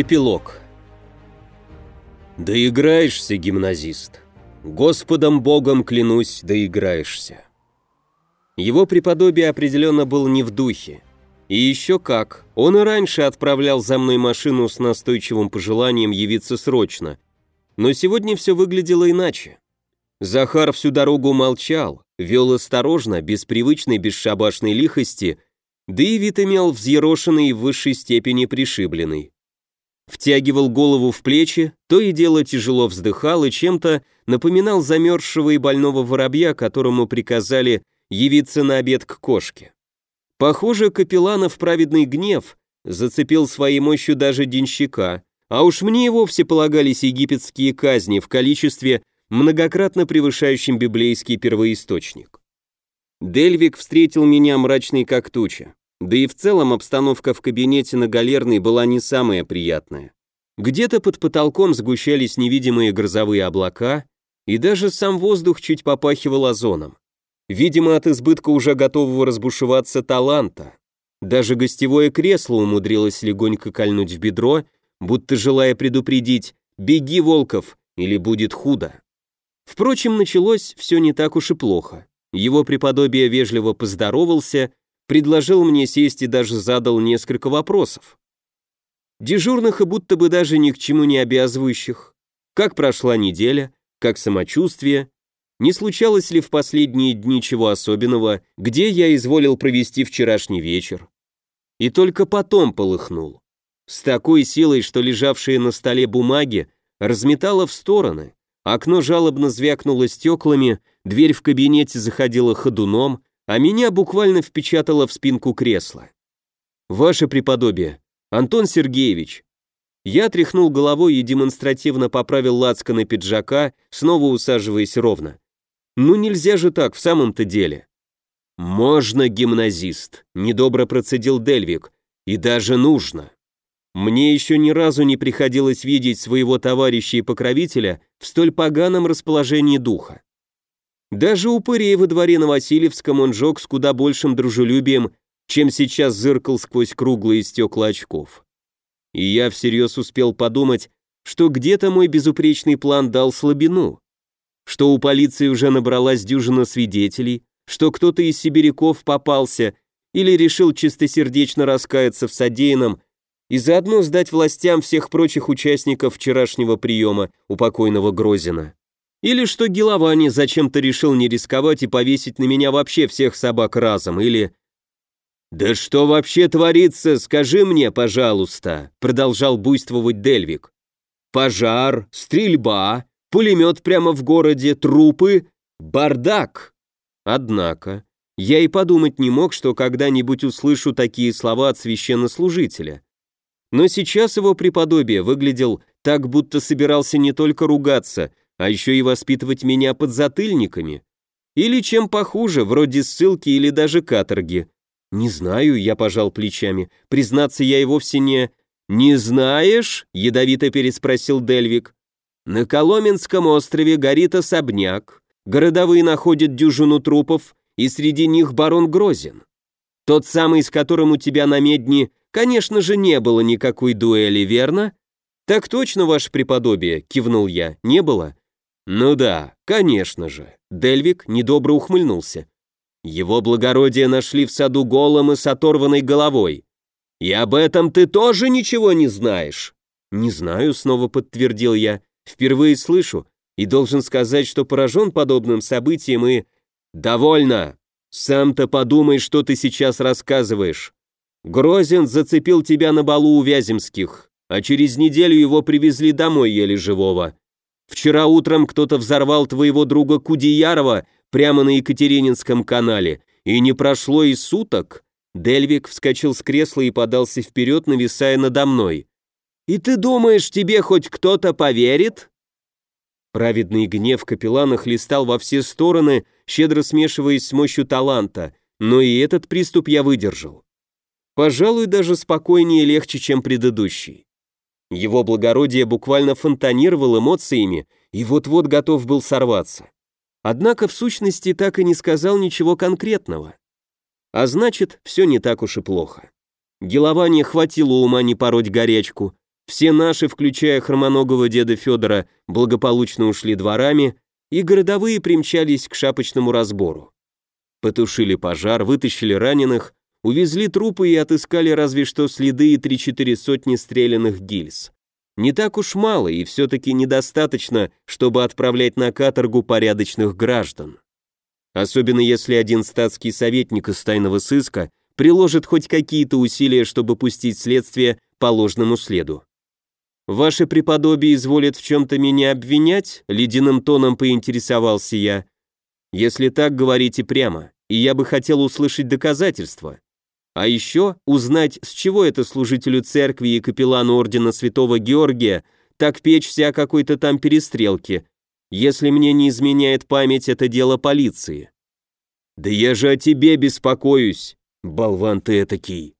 Эпилог. Доиграешься, гимназист. Господом Богом клянусь, доиграешься. Его преподобие определенно был не в духе. И еще как, он и раньше отправлял за мной машину с настойчивым пожеланием явиться срочно. Но сегодня все выглядело иначе. Захар всю дорогу молчал, вел осторожно, без привычной бесшабашной лихости, да и вид имел взъерошенный и в высшей степени пришибленный втягивал голову в плечи, то и дело тяжело вздыхал и чем-то напоминал замерзшего и больного воробья, которому приказали явиться на обед к кошке. Похоже, Капелланов праведный гнев зацепил своей мощью даже денщика, а уж мне и вовсе полагались египетские казни в количестве, многократно превышающем библейский первоисточник. Дельвик встретил меня мрачный как туча. Да и в целом обстановка в кабинете на Галерной была не самая приятная. Где-то под потолком сгущались невидимые грозовые облака, и даже сам воздух чуть попахивал озоном. Видимо, от избытка уже готового разбушеваться таланта. Даже гостевое кресло умудрилось легонько кольнуть в бедро, будто желая предупредить «Беги, Волков, или будет худо». Впрочем, началось все не так уж и плохо. Его преподобие вежливо поздоровался предложил мне сесть и даже задал несколько вопросов. Дежурных и будто бы даже ни к чему не обязывающих. Как прошла неделя, как самочувствие, не случалось ли в последние дни чего особенного, где я изволил провести вчерашний вечер. И только потом полыхнул. С такой силой, что лежавшие на столе бумаги разметало в стороны, окно жалобно звякнуло стеклами, дверь в кабинете заходила ходуном, а меня буквально впечатало в спинку кресла. «Ваше преподобие, Антон Сергеевич». Я тряхнул головой и демонстративно поправил лацканы пиджака, снова усаживаясь ровно. «Ну нельзя же так, в самом-то деле». «Можно, гимназист», — недобро процедил Дельвик, — «и даже нужно». Мне еще ни разу не приходилось видеть своего товарища и покровителя в столь поганом расположении духа. Даже упырей во дворе на Васильевском он жег с куда большим дружелюбием, чем сейчас зыркал сквозь круглые стекла очков. И я всерьез успел подумать, что где-то мой безупречный план дал слабину, что у полиции уже набралась дюжина свидетелей, что кто-то из сибиряков попался или решил чистосердечно раскаяться в содеянном и заодно сдать властям всех прочих участников вчерашнего приема у покойного Грозина. Или что Геловани зачем-то решил не рисковать и повесить на меня вообще всех собак разом, или... «Да что вообще творится, скажи мне, пожалуйста», продолжал буйствовать Дельвик. «Пожар, стрельба, пулемет прямо в городе, трупы, бардак». Однако, я и подумать не мог, что когда-нибудь услышу такие слова от священнослужителя. Но сейчас его преподобие выглядел так, будто собирался не только ругаться, а еще и воспитывать меня под затыльниками. Или чем похуже, вроде ссылки или даже каторги. Не знаю, я пожал плечами. Признаться, я и вовсе не... «Не знаешь?» — ядовито переспросил Дельвик. «На Коломенском острове горит особняк, городовые находят дюжину трупов, и среди них барон Грозин. Тот самый, с которым у тебя на медне, конечно же, не было никакой дуэли, верно?» «Так точно, ваше преподобие», — кивнул я, — «не было. «Ну да, конечно же», — Дельвик недобро ухмыльнулся. «Его благородие нашли в саду голым и с оторванной головой. И об этом ты тоже ничего не знаешь?» «Не знаю», — снова подтвердил я. «Впервые слышу и должен сказать, что поражен подобным событием и...» «Довольно! Сам-то подумай, что ты сейчас рассказываешь. Грозин зацепил тебя на балу у Вяземских, а через неделю его привезли домой еле живого. Вчера утром кто-то взорвал твоего друга Кудеярова прямо на Екатерининском канале, и не прошло и суток. Дельвик вскочил с кресла и подался вперед, нависая надо мной. «И ты думаешь, тебе хоть кто-то поверит?» Праведный гнев капеллана хлестал во все стороны, щедро смешиваясь с мощью таланта, но и этот приступ я выдержал. Пожалуй, даже спокойнее и легче, чем предыдущий. Его благородие буквально фонтанировал эмоциями и вот-вот готов был сорваться. Однако в сущности так и не сказал ничего конкретного. А значит, все не так уж и плохо. Гелования хватило ума не пороть горячку. Все наши, включая хромоногого деда Федора, благополучно ушли дворами, и городовые примчались к шапочному разбору. Потушили пожар, вытащили раненых, увезли трупы и отыскали разве что следы и три-четыре сотни стрелянных гильз. Не так уж мало и все-таки недостаточно, чтобы отправлять на каторгу порядочных граждан. Особенно если один статский советник из тайного сыска приложит хоть какие-то усилия, чтобы пустить следствие по ложному следу. «Ваше преподобие изволит в чем-то меня обвинять?» — ледяным тоном поинтересовался я. «Если так, говорите прямо, и я бы хотел услышать доказательства. А еще узнать, с чего это служителю церкви и капеллану ордена святого Георгия так печься о какой-то там перестрелке. Если мне не изменяет память, это дело полиции». «Да я же о тебе беспокоюсь, болван ты этакий!»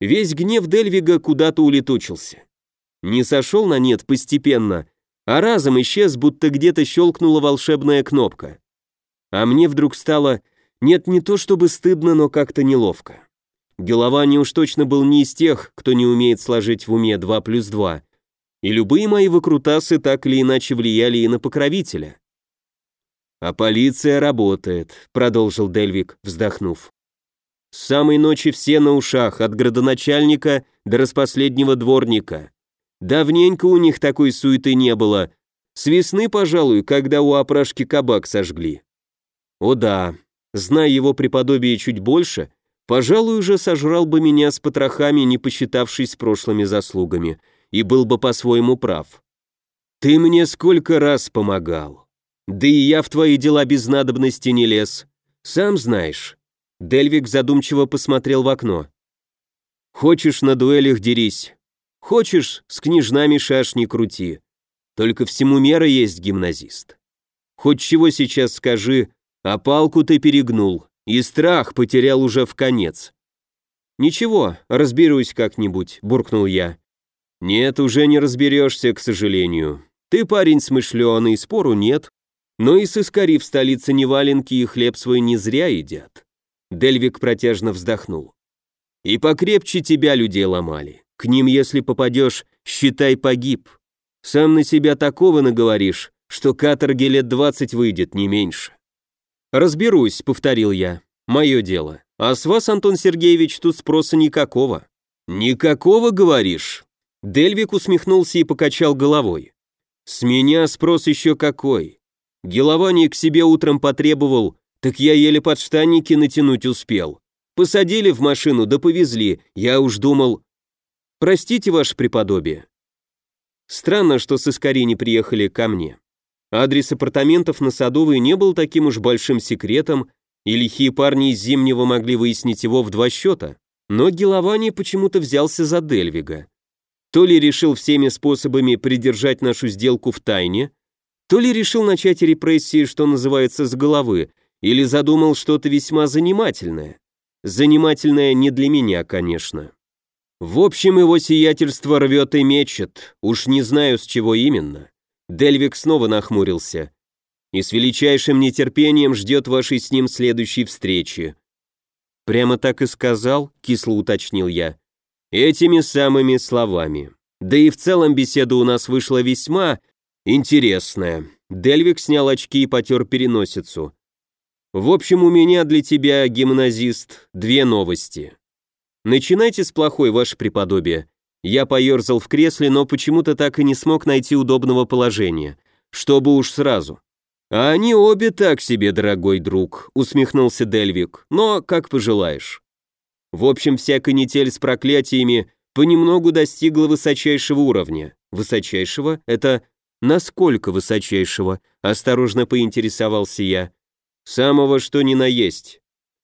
Весь гнев Дельвига куда-то улетучился. Не сошел на нет постепенно, а разом исчез, будто где-то щелкнула волшебная кнопка. А мне вдруг стало, нет, не то чтобы стыдно, но как-то неловко. Голований уж точно был не из тех, кто не умеет сложить в уме 2 плюс 2, и любые мои выкрутасы так или иначе влияли и на покровителя. «А полиция работает», — продолжил Дельвик, вздохнув. «С самой ночи все на ушах, от градоначальника до распоследнего дворника. Давненько у них такой суеты не было. С весны, пожалуй, когда у опрашки кабак сожгли. О да, зная его преподобие чуть больше, пожалуй, уже сожрал бы меня с потрохами, не посчитавшись прошлыми заслугами, и был бы по-своему прав. Ты мне сколько раз помогал. Да и я в твои дела без надобности не лез. Сам знаешь. Дельвик задумчиво посмотрел в окно. Хочешь на дуэлях дерись, Хочешь, с княжнами шашни крути. Только всему мера есть гимназист. Хоть чего сейчас скажи, а палку ты перегнул, и страх потерял уже в конец. Ничего, разберусь как-нибудь, буркнул я. Нет, уже не разберешься, к сожалению. Ты парень смышленый, спору нет. Но и сыскари в столице не валенки и хлеб свой не зря едят. Дельвик протяжно вздохнул. И покрепче тебя людей ломали. К ним, если попадешь, считай погиб. Сам на себя такого наговоришь, что каторги лет двадцать выйдет, не меньше. Разберусь, повторил я. Мое дело. А с вас, Антон Сергеевич, тут спроса никакого. Никакого, говоришь? Дельвик усмехнулся и покачал головой. С меня спрос еще какой. Геловани к себе утром потребовал, так я еле подштанники натянуть успел. Посадили в машину да повезли, я уж думал, Простите, ваше преподобие. Странно, что сыскари не приехали ко мне. Адрес апартаментов на Садовой не был таким уж большим секретом, и лихие парни из Зимнего могли выяснить его в два счета. Но Геловани почему-то взялся за Дельвига. То ли решил всеми способами придержать нашу сделку в тайне, то ли решил начать репрессии, что называется, с головы, или задумал что-то весьма занимательное. Занимательное не для меня, конечно. В общем, его сиятельство рвет и мечет, уж не знаю, с чего именно. Дельвик снова нахмурился. И с величайшим нетерпением ждет вашей с ним следующей встречи. Прямо так и сказал, кисло уточнил я. Этими самыми словами. Да и в целом беседа у нас вышла весьма интересная. Дельвик снял очки и потер переносицу. В общем, у меня для тебя, гимназист, две новости. «Начинайте с плохой, ваше преподобие». Я поерзал в кресле, но почему-то так и не смог найти удобного положения. Чтобы уж сразу. «А они обе так себе, дорогой друг», — усмехнулся Дельвик. «Но как пожелаешь». В общем, вся канитель с проклятиями понемногу достигла высочайшего уровня. Высочайшего — это насколько высочайшего? Осторожно поинтересовался я. Самого что ни на есть.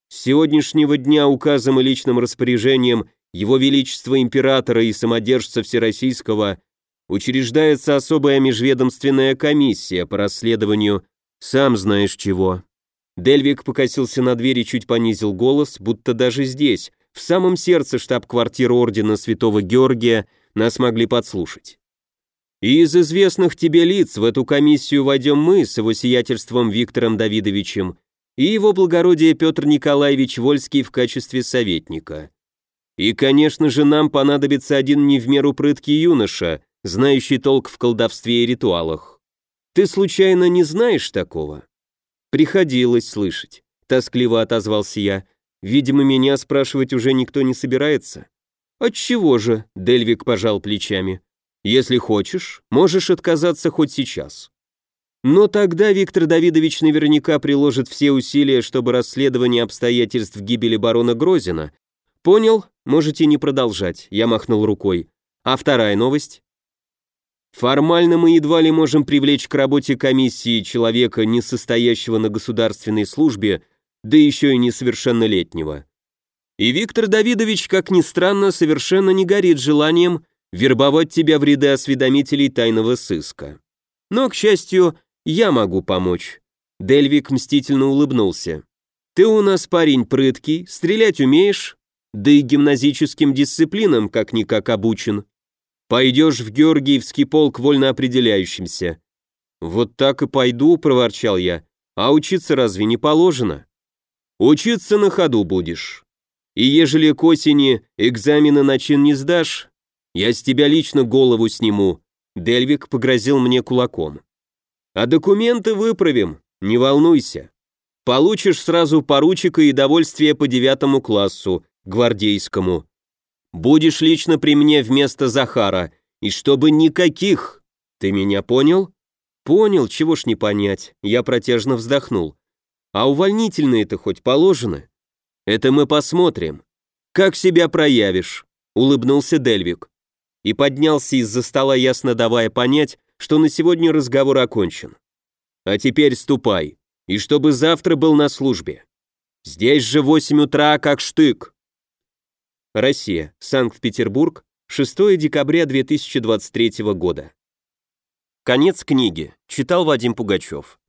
С сегодняшнего дня указом и личным распоряжением Его Величества Императора и Самодержца Всероссийского учреждается особая межведомственная комиссия по расследованию «сам знаешь чего». Дельвик покосился на дверь и чуть понизил голос, будто даже здесь, в самом сердце штаб-квартиры Ордена Святого Георгия, нас могли подслушать. И из известных тебе лиц в эту комиссию войдем мы с его сиятельством Виктором Давидовичем и его благородие Петр Николаевич Вольский в качестве советника. И, конечно же, нам понадобится один не в меру прыткий юноша, знающий толк в колдовстве и ритуалах. Ты случайно не знаешь такого? Приходилось слышать, тоскливо отозвался я. Видимо, меня спрашивать уже никто не собирается. Отчего же? Дельвик пожал плечами. Если хочешь, можешь отказаться хоть сейчас. Но тогда Виктор Давидович наверняка приложит все усилия, чтобы расследование обстоятельств гибели барона Грозина. Понял? Можете не продолжать, я махнул рукой. А вторая новость? Формально мы едва ли можем привлечь к работе комиссии человека, не состоящего на государственной службе, да еще и несовершеннолетнего. И Виктор Давидович, как ни странно, совершенно не горит желанием вербовать тебя в ряды осведомителей тайного сыска. Но, к счастью, я могу помочь. Дельвик мстительно улыбнулся. Ты у нас парень прыткий, стрелять умеешь, да и гимназическим дисциплинам как-никак обучен. Пойдешь в Георгиевский полк вольно определяющимся. Вот так и пойду, проворчал я. А учиться разве не положено? Учиться на ходу будешь. И ежели к осени экзамены на чин не сдашь, я с тебя лично голову сниму. Дельвик погрозил мне кулаком. А документы выправим, не волнуйся. Получишь сразу поручика и довольствие по девятому классу, гвардейскому. Будешь лично при мне вместо Захара, и чтобы никаких. Ты меня понял? Понял, чего ж не понять. Я протяжно вздохнул. А увольнительные-то хоть положены? Это мы посмотрим. Как себя проявишь? Улыбнулся Дельвик. И поднялся из-за стола, ясно давая понять, что на сегодня разговор окончен. А теперь ступай, и чтобы завтра был на службе. Здесь же 8 утра, как штык. Россия, Санкт-Петербург, 6 декабря 2023 года. Конец книги. Читал Вадим Пугачев.